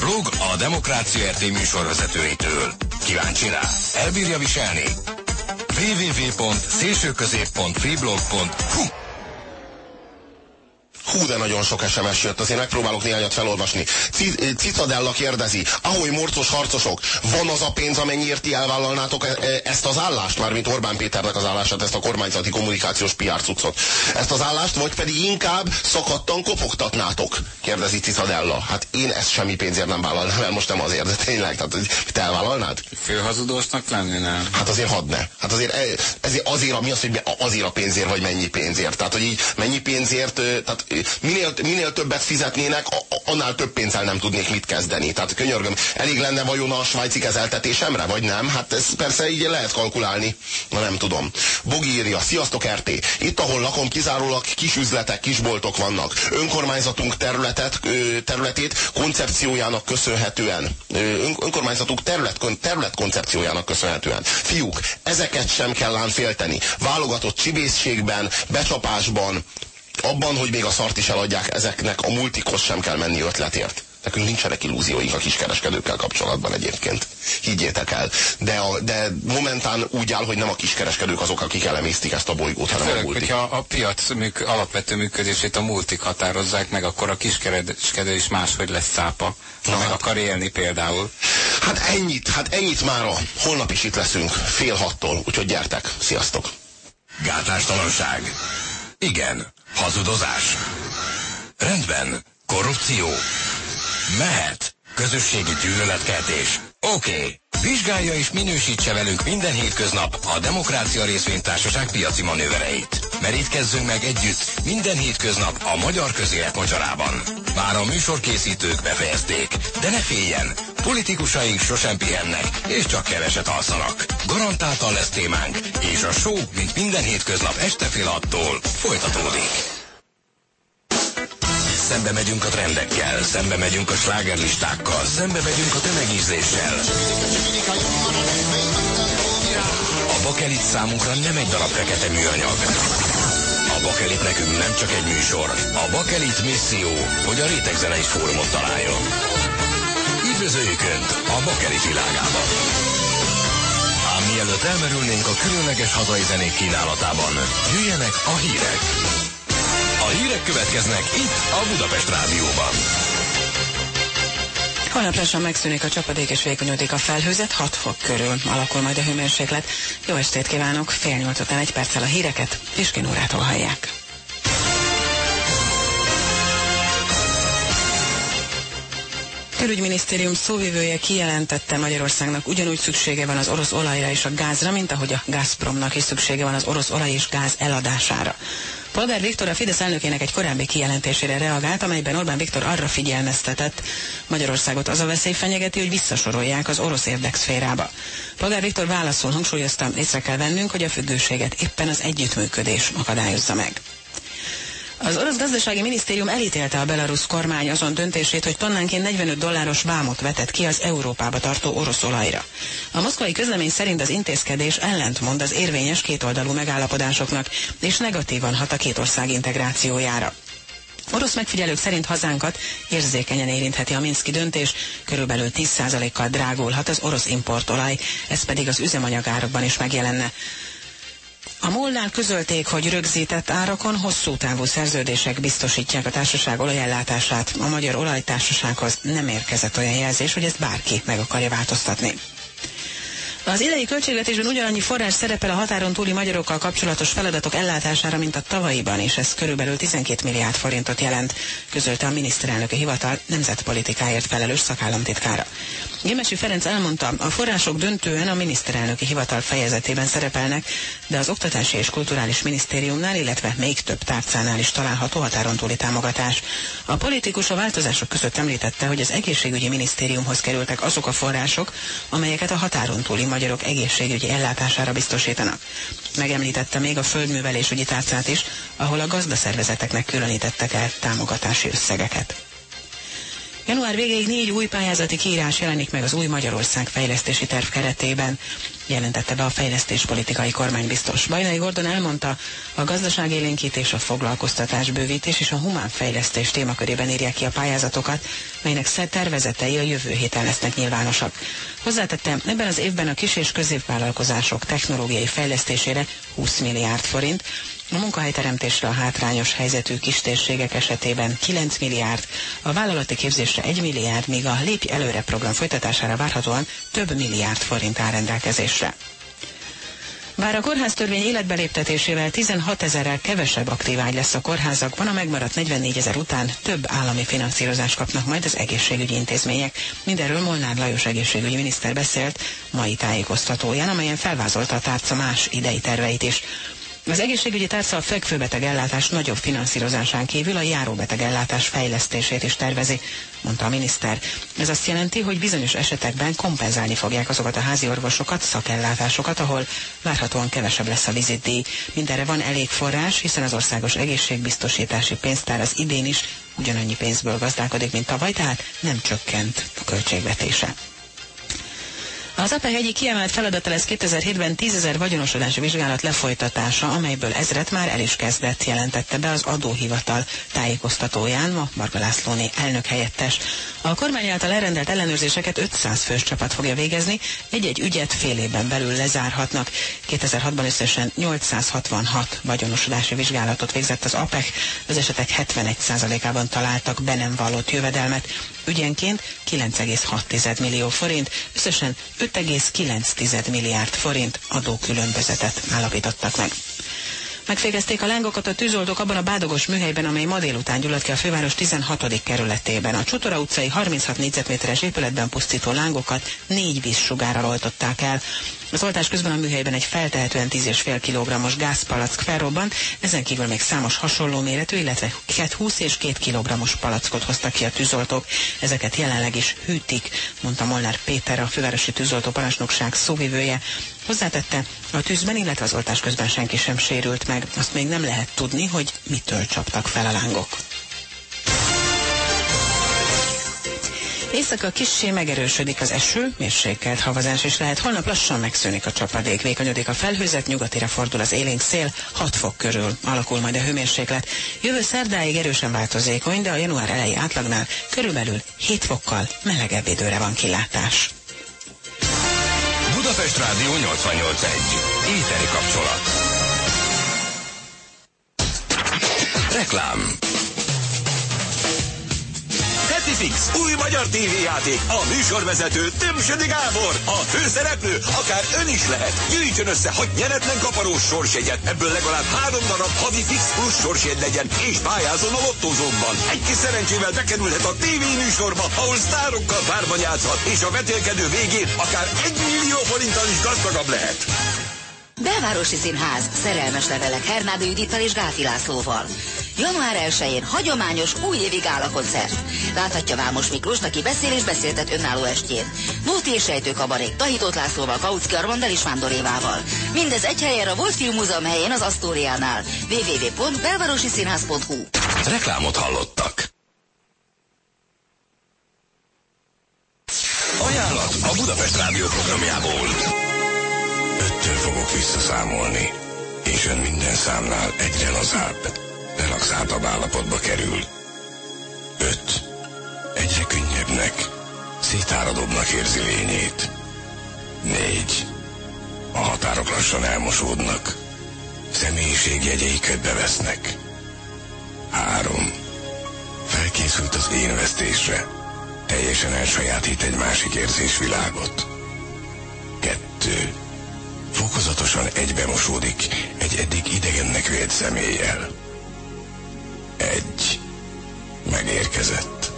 Blog a Demokrácia RT műsorvezetőitől. Kíváncsi rá? Elbírja viselni? www.szélsőközép.freeblog.hu Hú, de nagyon sok SMS jött, azért megpróbálok néhányat felolvasni. Ci- Citadella kérdezi, ahogy morcos harcosok, van az a pénz, amennyiért ti elvállalnátok e- e- ezt az állást, mármint Orbán Péternek az állását, ezt a kormányzati kommunikációs PR cuccot. Ezt az állást, vagy pedig inkább szakadtan kopogtatnátok? Kérdezi Citadella. Hát én ezt semmi pénzért nem vállalnám el, most nem azért, de tényleg, tehát te elvállalnád? Főhazudósnak lenni, nem? Hát azért hadd ne. Hát azért e- ezért azért, mi az, hogy azért a pénzért, vagy mennyi pénzért. Tehát, hogy így mennyi pénzért, tehát minél, minél többet fizetnének, annál több pénzzel nem tudnék mit kezdeni. Tehát könyörgöm, elég lenne vajon a svájci kezeltetésemre, vagy nem? Hát ez persze így lehet kalkulálni. Na nem tudom. Bogi írja, sziasztok RT. Itt, ahol lakom, kizárólag kis üzletek, kisboltok vannak. Önkormányzatunk területet, területét koncepciójának köszönhetően, ön, önkormányzatunk terület, terület koncepciójának köszönhetően. Fiúk, ezeket sem kell ám félteni. Válogatott csibészségben, becsapásban, abban, hogy még a szart is eladják, ezeknek a multikhoz sem kell menni ötletért. Nekünk nincsenek illúzióink a kiskereskedőkkel kapcsolatban egyébként. Higgyétek el. De, a, de momentán úgy áll, hogy nem a kiskereskedők azok, akik elemésztik ezt a bolygót, hanem Főleg, a multik. hogyha a piac műk, alapvető működését a multik határozzák meg, akkor a kiskereskedő is máshogy lesz szápa. Na meg hát. akar élni például. Hát ennyit, hát ennyit mára. Holnap is itt leszünk, fél hattól, úgyhogy gyertek. Sziasztok! Gátástalanság. Igen. Hazudozás. Rendben. Korrupció. Mehet. Közösségi gyűlöletkeltés. Oké. Okay. Vizsgálja és minősítse velünk minden hétköznap a Demokrácia Részvénytársaság piaci manővereit. Merítkezzünk meg együtt minden hétköznap a magyar közélet mocsarában. Már a műsorkészítők befejezték, de ne féljen, politikusaink sosem pihennek, és csak keveset alszanak. Garantáltan lesz témánk, és a show, mint minden hétköznap este fél attól folytatódik. Szembe megyünk a trendekkel, szembe megyünk a slágerlistákkal, szembe megyünk a tömegízléssel. Bakelit számunkra nem egy darab fekete műanyag. A bakelit nekünk nem csak egy műsor. A bakelit misszió, hogy a rétegzenei fórumot találjon. Üdvözöljük Önt a bakelit világában. Ám mielőtt elmerülnénk a különleges hazai zenék kínálatában, jöjjenek a hírek. A hírek következnek itt a Budapest Rádióban. Holnap lassan megszűnik a csapadék és vékonyodik a felhőzet, 6 fok körül alakul majd a hőmérséklet. Jó estét kívánok, fél nyolc után egy perccel a híreket, Piskin órától hallják. Külügyminisztérium szóvivője kijelentette Magyarországnak ugyanúgy szüksége van az orosz olajra és a gázra, mint ahogy a Gazpromnak is szüksége van az orosz olaj és gáz eladására. Polgár Viktor a Fidesz elnökének egy korábbi kijelentésére reagált, amelyben Orbán Viktor arra figyelmeztetett, Magyarországot az a veszély fenyegeti, hogy visszasorolják az orosz érdekszférába. Polgár Viktor válaszol hangsúlyozta, észre kell vennünk, hogy a függőséget éppen az együttműködés akadályozza meg. Az orosz gazdasági minisztérium elítélte a belarusz kormány azon döntését, hogy tonnánként 45 dolláros vámot vetett ki az Európába tartó orosz olajra. A moszkvai közlemény szerint az intézkedés ellentmond az érvényes kétoldalú megállapodásoknak, és negatívan hat a két ország integrációjára. Orosz megfigyelők szerint hazánkat érzékenyen érintheti a Minszki döntés, körülbelül 10%-kal drágulhat az orosz importolaj, ez pedig az üzemanyagárakban is megjelenne. A Molnál közölték, hogy rögzített árakon hosszú távú szerződések biztosítják a társaság olajellátását. A Magyar Olajtársasághoz nem érkezett olyan jelzés, hogy ezt bárki meg akarja változtatni. Az idei költségvetésben ugyanannyi forrás szerepel a határon túli magyarokkal kapcsolatos feladatok ellátására, mint a tavalyiban, és ez körülbelül 12 milliárd forintot jelent, közölte a miniszterelnöki hivatal nemzetpolitikáért felelős szakállamtitkára. Gémesi Ferenc elmondta, a források döntően a miniszterelnöki hivatal fejezetében szerepelnek, de az Oktatási és Kulturális Minisztériumnál, illetve még több tárcánál is található határon túli támogatás. A politikus a változások között említette, hogy az egészségügyi minisztériumhoz kerültek azok a források, amelyeket a határon túli magyarok egészségügyi ellátására biztosítanak. Megemlítette még a földművelésügyi tárcát is, ahol a gazdaszervezeteknek különítettek el támogatási összegeket. Január végéig négy új pályázati kiírás jelenik meg az új Magyarország fejlesztési terv keretében, jelentette be a fejlesztéspolitikai kormánybiztos. Bajnai Gordon elmondta, a gazdaságélénkítés, a foglalkoztatás bővítés és a humán fejlesztés témakörében írják ki a pályázatokat, melynek tervezetei a jövő héten lesznek nyilvánosak. Hozzátette, ebben az évben a kis- és középvállalkozások technológiai fejlesztésére 20 milliárd forint, a munkahelyteremtésre a hátrányos helyzetű kistérségek esetében 9 milliárd, a vállalati képzésre 1 milliárd, míg a Lépj Előre program folytatására várhatóan több milliárd forint áll rendelkezésre. Bár a kórháztörvény életbeléptetésével 16 ezerrel kevesebb aktív ágy lesz a kórházakban, a megmaradt 44 ezer után több állami finanszírozást kapnak majd az egészségügyi intézmények. Mindenről Molnár Lajos egészségügyi miniszter beszélt mai tájékoztatóján, amelyen felvázolta a tárca más idei terveit is. Az egészségügyi tárca a fekvőbeteg nagyobb finanszírozásán kívül a járóbeteg ellátás fejlesztését is tervezi, mondta a miniszter. Ez azt jelenti, hogy bizonyos esetekben kompenzálni fogják azokat a házi orvosokat, szakellátásokat, ahol várhatóan kevesebb lesz a vizitdíj. Mindenre van elég forrás, hiszen az országos egészségbiztosítási pénztár az idén is ugyanannyi pénzből gazdálkodik, mint tavaly, tehát nem csökkent a költségvetése. Az APEC egyik kiemelt feladata lesz 2007-ben 10 ezer vagyonosodási vizsgálat lefolytatása, amelyből ezret már el is kezdett, jelentette be az adóhivatal tájékoztatóján ma Marga Lászlóné elnök helyettes. A kormány által elrendelt ellenőrzéseket 500 fős csapat fogja végezni, egy-egy ügyet fél évben belül lezárhatnak. 2006-ban összesen 866 vagyonosodási vizsgálatot végzett az APEC, az esetek 71%-ában találtak be nem vallott jövedelmet. Ügyenként 9,6 millió forint, összesen 5,9 milliárd forint adókülönbözetet állapítottak meg. Megfégezték a lángokat a tűzoltók abban a bádogos műhelyben, amely ma délután gyulladt ki a főváros 16. kerületében. A Csutora utcai 36 négyzetméteres épületben pusztító lángokat négy vízsugárral oltották el. Az oltás közben a műhelyben egy feltehetően 10,5 kg-os gázpalack felrobbant, ezen kívül még számos hasonló méretű, illetve 20 és 2 kg-os palackot hoztak ki a tűzoltók. Ezeket jelenleg is hűtik, mondta Molnár Péter, a fővárosi tűzoltó parancsnokság szóvivője. Hozzátette, a tűzben, illetve az oltás közben senki sem sérült meg. Azt még nem lehet tudni, hogy mitől csaptak fel a lángok. Éjszaka kissé megerősödik az eső, mérsékelt havazás is lehet. Holnap lassan megszűnik a csapadék, vékonyodik a felhőzet, nyugatira fordul az élénk szél, 6 fok körül alakul majd a hőmérséklet. Jövő szerdáig erősen változékony, de a január elejé átlagnál körülbelül 7 fokkal melegebb időre van kilátás. Budapest Rádió 88.1. Éteri kapcsolat. Reklám. Fix, új magyar tévéjáték, a műsorvezető Tömsödi Gábor, a főszereplő, akár ön is lehet. Gyűjtsön össze hat nyeretlen kaparós sorsjegyet, ebből legalább három darab havi fix plusz sorsjegy legyen, és pályázon a lottózókban. Egy kis szerencsével bekerülhet a tévéműsorba, ahol sztárokkal párban játszhat, és a vetélkedő végén akár egy millió forinttal is gazdagabb lehet. Belvárosi Színház, szerelmes levelek Hernádi Judittal és Gáti Lászlóval. Január 1-én hagyományos újévi gála koncert. Láthatja Vámos Miklós, aki beszél és beszéltet önálló estjén. Nóti és Sejtő Kabarék, Tahitót Lászlóval, Kautsky Armandel és Vándorévával. Mindez egy helyen a Volt Film Múzeum helyén az Asztóriánál. www.belvárosiszínház.hu Reklámot hallottak. Ajánlat a Budapest Rádió programjából. Öttől fogok visszaszámolni, és ön minden számnál egyre lazább relaxáltabb állapotba kerül. Öt. Egyre könnyebbnek, szétáradobbnak érzi lényét. Négy. A határok lassan elmosódnak. Személyiségjegyei ködbe vesznek. Három. Felkészült az én vesztésre. Teljesen elsajátít egy másik érzésvilágot. Kettő. Fokozatosan egybemosódik egy eddig idegennek vélt személlyel. Egy. Megérkezett.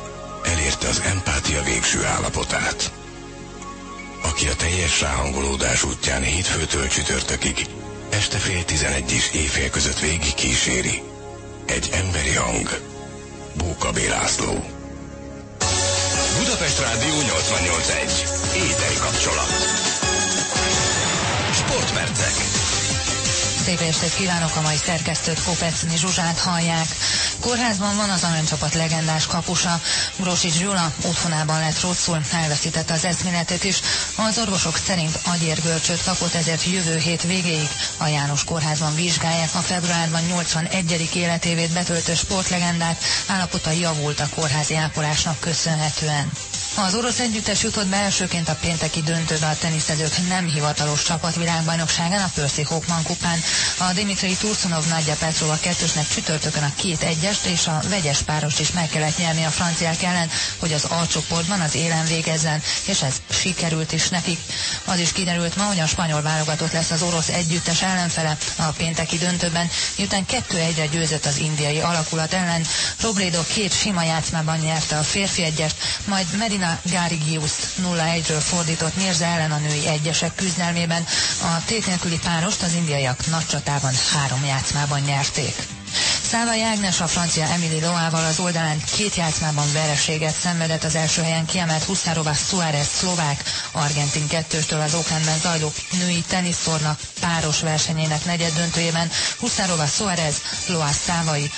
Elérte az empátia végső állapotát. Aki a teljes ráhangolódás útján hétfőtől csütörtökig, este fél tizenegy és éjfél között végig kíséri. Egy emberi hang. Bóka B. Budapest Rádió 88.1. Éteri kapcsolat. Sportpercek. Szép estét kívánok, a mai szerkesztőt Kopecni Zsuzsát hallják. Kórházban van az aranycsapat legendás kapusa. Grosics Gyula otthonában lett rosszul, elveszítette az eszméletét is. Az orvosok szerint agyérgörcsöt kapott, ezért jövő hét végéig a János kórházban vizsgálják a februárban 81. életévét betöltő sportlegendát. Állapota javult a kórházi ápolásnak köszönhetően. Az orosz együttes jutott be elsőként a pénteki döntőbe a teniszezők nem hivatalos csapatvilágbajnokságán a Percy Hopman kupán. A Dimitri Tursunov Nagyja Petrova kettősnek csütörtökön a két egyest és a vegyes párost is meg kellett nyerni a franciák ellen, hogy az alcsoportban az élen végezzen, és ez sikerült is nekik. Az is kiderült ma, hogy a spanyol válogatott lesz az orosz együttes ellenfele a pénteki döntőben, miután kettő egyre győzött az indiai alakulat ellen. Robredo két sima játszmában nyerte a férfi egyest, majd Medina Gárigius 0-1-ről fordított Mirza ellen a női egyesek küzdelmében. A tét nélküli párost az indiaiak nagy csatában három játszmában nyerték. Szávai Ágnes a francia Emily Loával az oldalán két játszmában vereséget szenvedett az első helyen kiemelt Huszárova Suárez szlovák, argentin kettőstől az Oaklandben zajló női tenisztorna páros versenyének negyed döntőjében Huszárova Suárez, Loa Szávai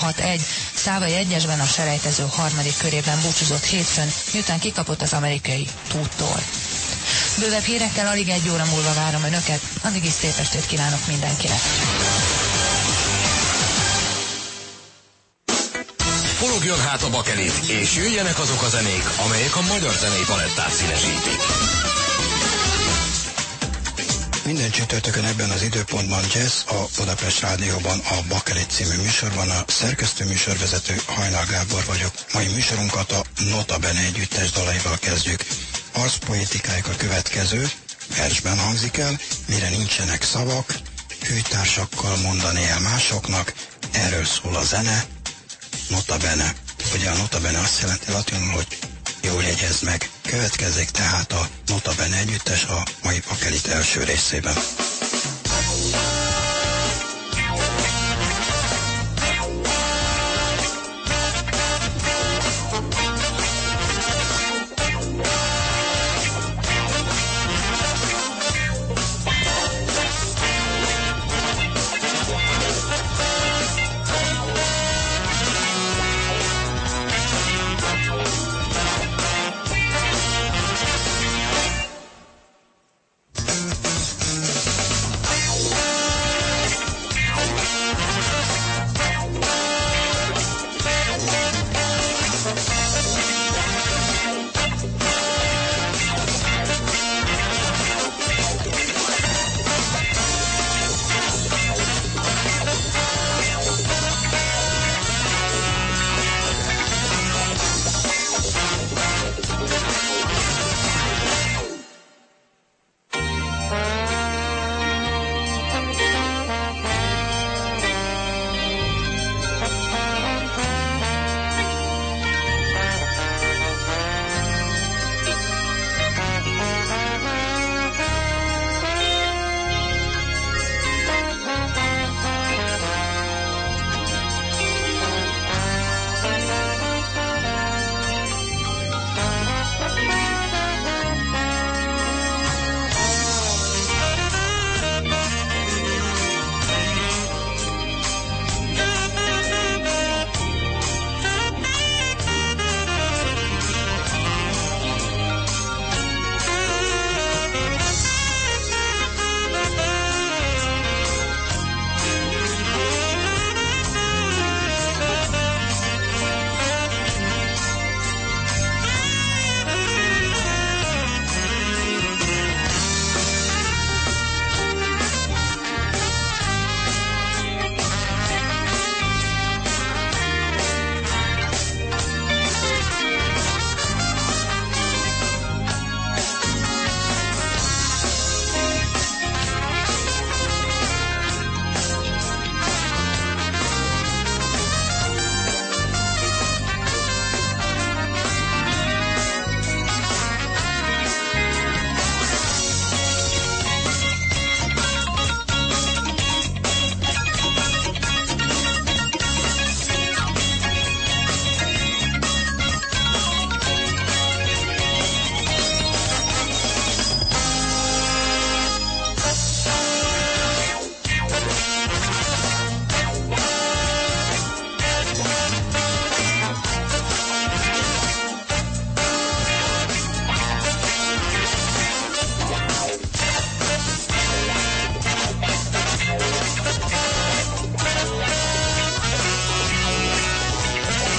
6-2-6-1. Szávai egyesben a selejtező harmadik körében búcsúzott hétfőn, miután kikapott az amerikai túttól. Bővebb hírekkel alig egy óra múlva várom önöket. Addig is szép estét kívánok mindenkinek. Forogjon hát a bakelit, és jöjjenek azok a zenék, amelyek a magyar zenei palettát színesítik. Minden csütörtökön ebben az időpontban jazz a Budapest Rádióban a Bakelit című műsorban a szerkesztő műsorvezető Hajnal Gábor vagyok. Mai műsorunkat a Nota Bene együttes dalaival kezdjük. Arszpoétikájuk a következő, versben hangzik el, mire nincsenek szavak, hűtársakkal mondani el másoknak, erről szól a zene, notabene. Ugye a notabene azt jelenti latinul, hogy jól jegyez meg. Következik tehát a notabene együttes a mai pakelit első részében. Thank.